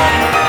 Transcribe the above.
Bye.